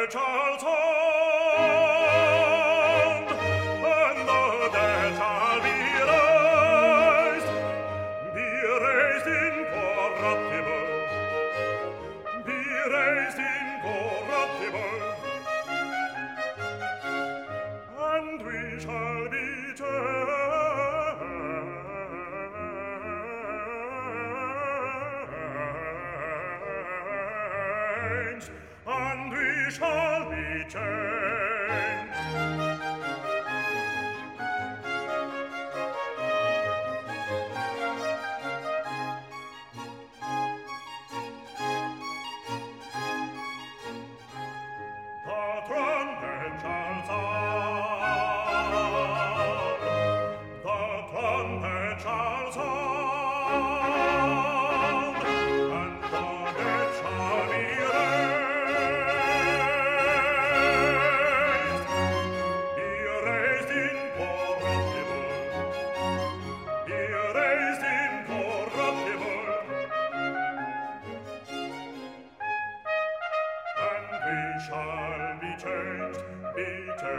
Welt shall be changed.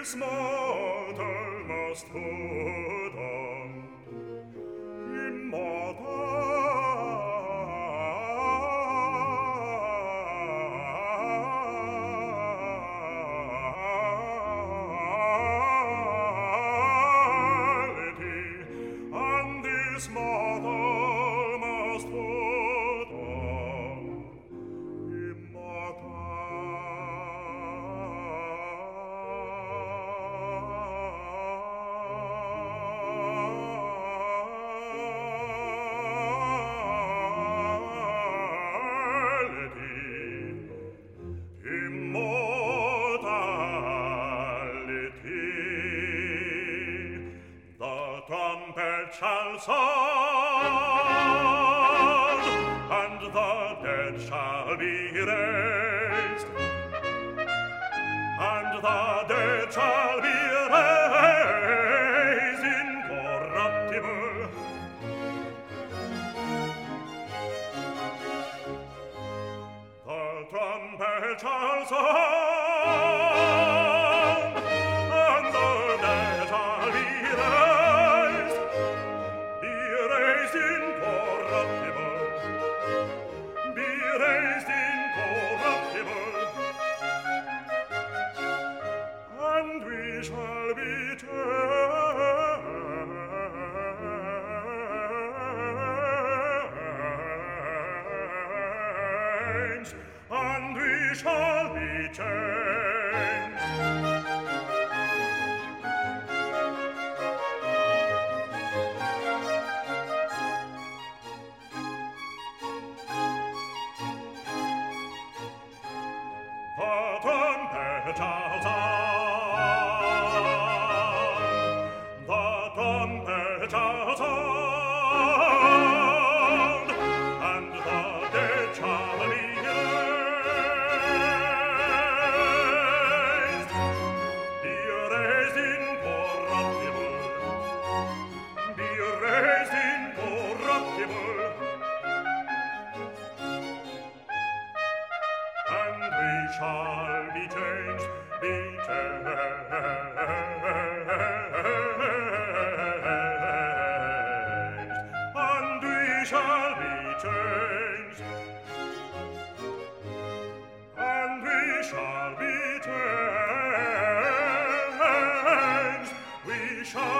is mortal must hold. dead shall be raised. And the dead shall be raised incorruptible. The trumpet shall sound. Changed, and we shall be changed. The trumpet shall shall be changed, be changed, and we shall be changed, and we shall be changed, we shall.